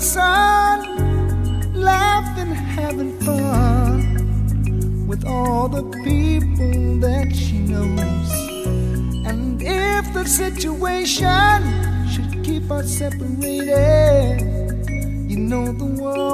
the sun, laughing, having fun with all the people that she knows. And if the situation should keep us separated, you know the world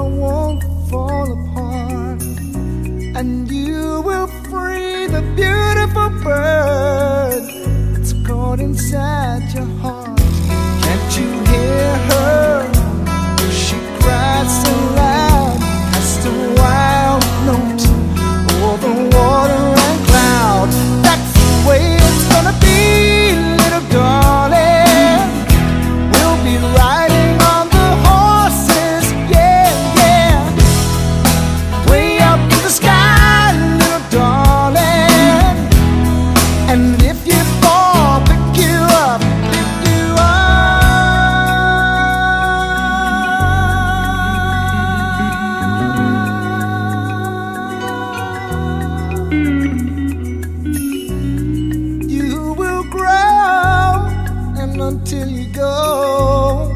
until you go,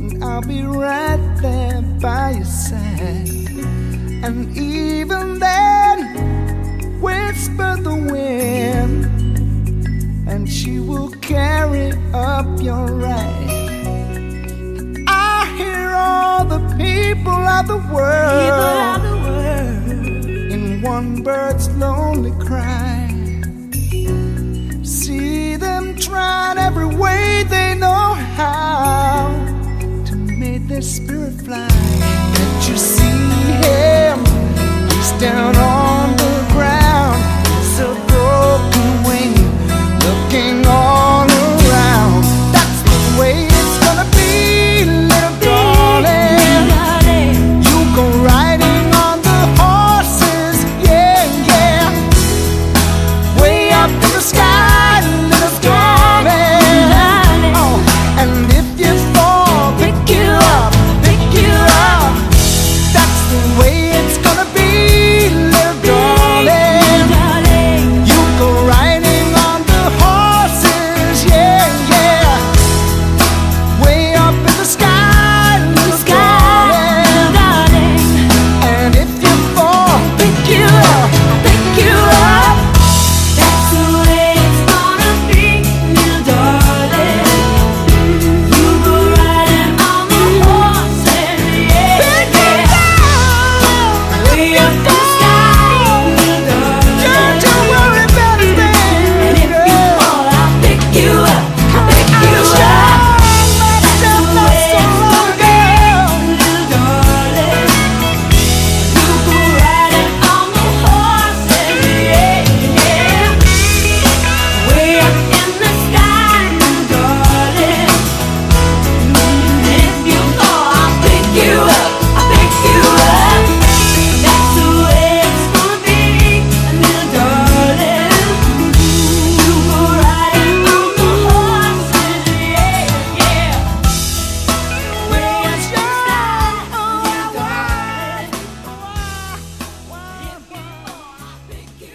and I'll be right there by your side. And even then, whisper the wind, and she will carry up your right. I hear all the people of the world, of the world. in one bird's lonely cry. See them trying every way they know how to make their spirit fly. That you see?